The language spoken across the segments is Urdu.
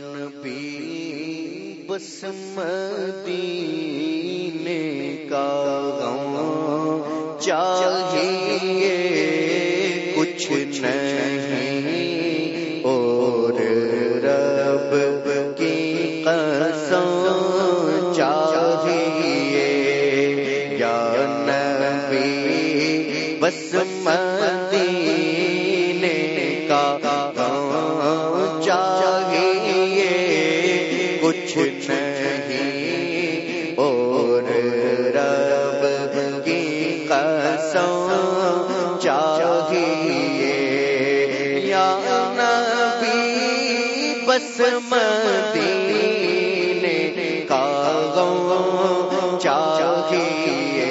نبی بس مدینے کا غم چاہیے کچھ نہیں کچھ نہیں۔ اور رب کی قسم چاہیے۔ یا نبی، بس مدینے کا غم چاہیے۔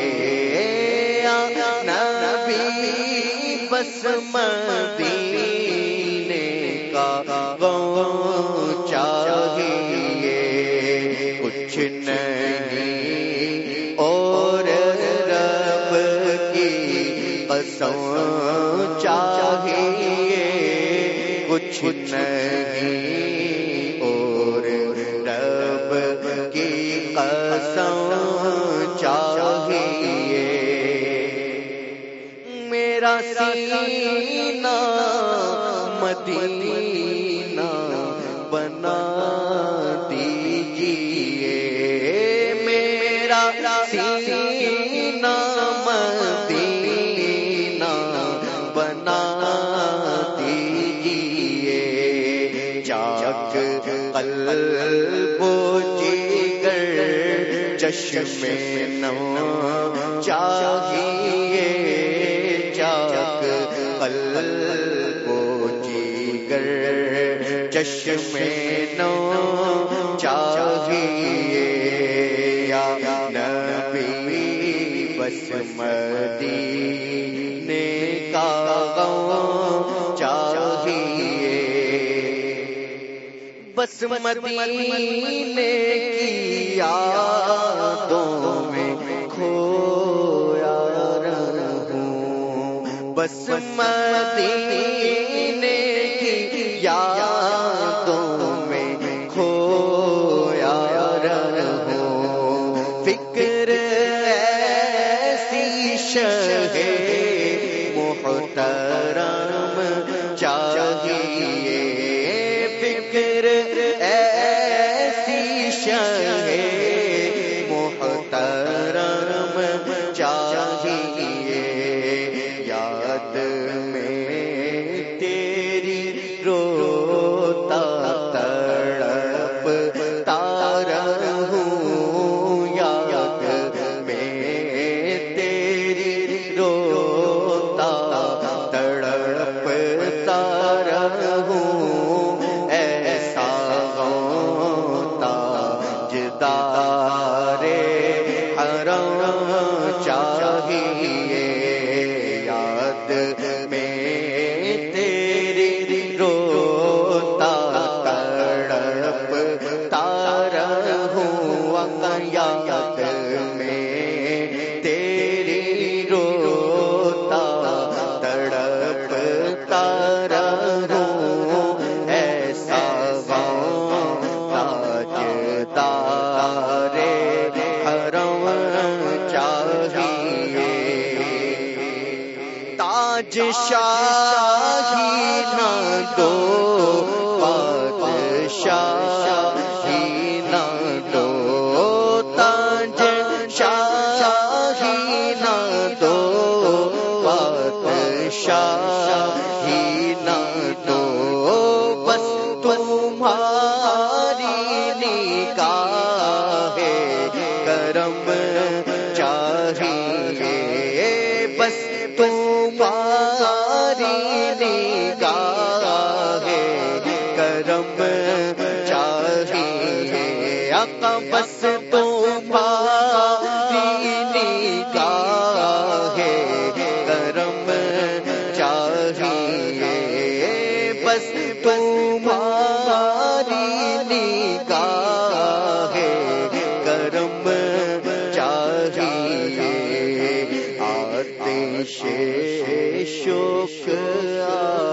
یا نبی، بس مدینے سو چاہیے کچھ نہیں اور رب کی قسم چاہیے۔ میرا سینہ مدینہ چشم نو چاہیے چاک قلب و جگر چشم نو چاہیے یا نبی بس مدینے کا غم بس مدینے کی یادوں میں کھویا رہوں۔ بس مدینے کی یادوں میں کھویا رہوں۔ فکر ایسی شہ محترم چاہیے۔ فکر جدارے حرم چاہیے یاد میں تیری روتا تڑپ تارا ہوں یاد تاج شاہی نہ دو بادشاہی نہ دو تاج شاہی نہ بس تمہاری نگاہ کرم چاہیے۔ آقا بس تمہاری نگاہ کرم چاہیے۔ بس تمہاری نگاہ شوق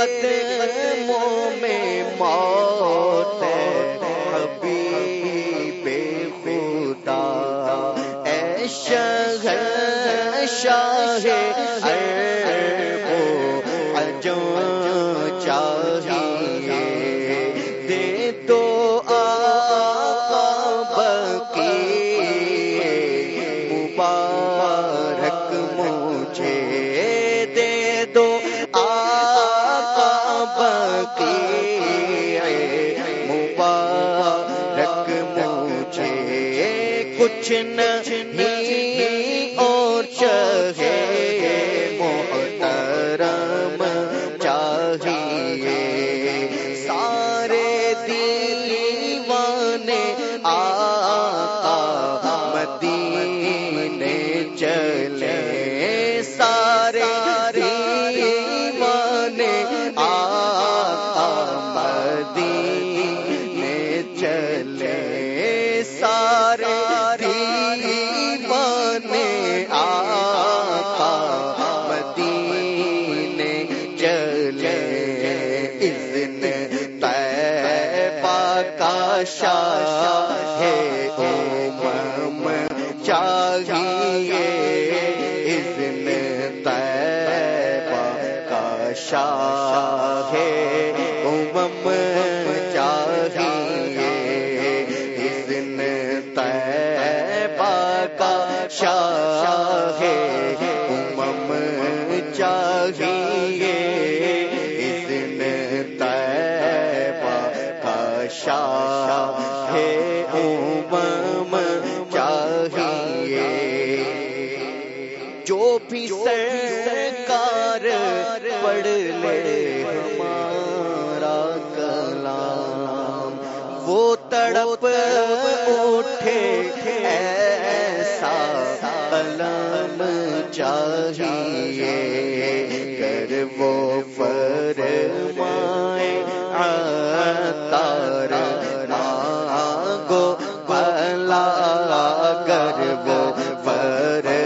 قدموں میں موت ہے۔ حبیب خدا اے شہر شاہ اربو عجم۔ شاہ ہے۔ امم چاہیے۔ جو بھی سرکار پڑھ لے ہمارا کلام، وہ تڑپ اٹھے ایسا کلام چاہیے۔ کر وہ فر بار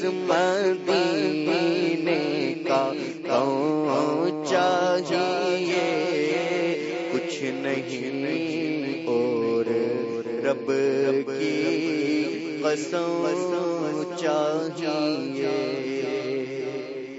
اس مدینے کا کون چاہیے کچھ نہیں اور رب کی قسم چاہیے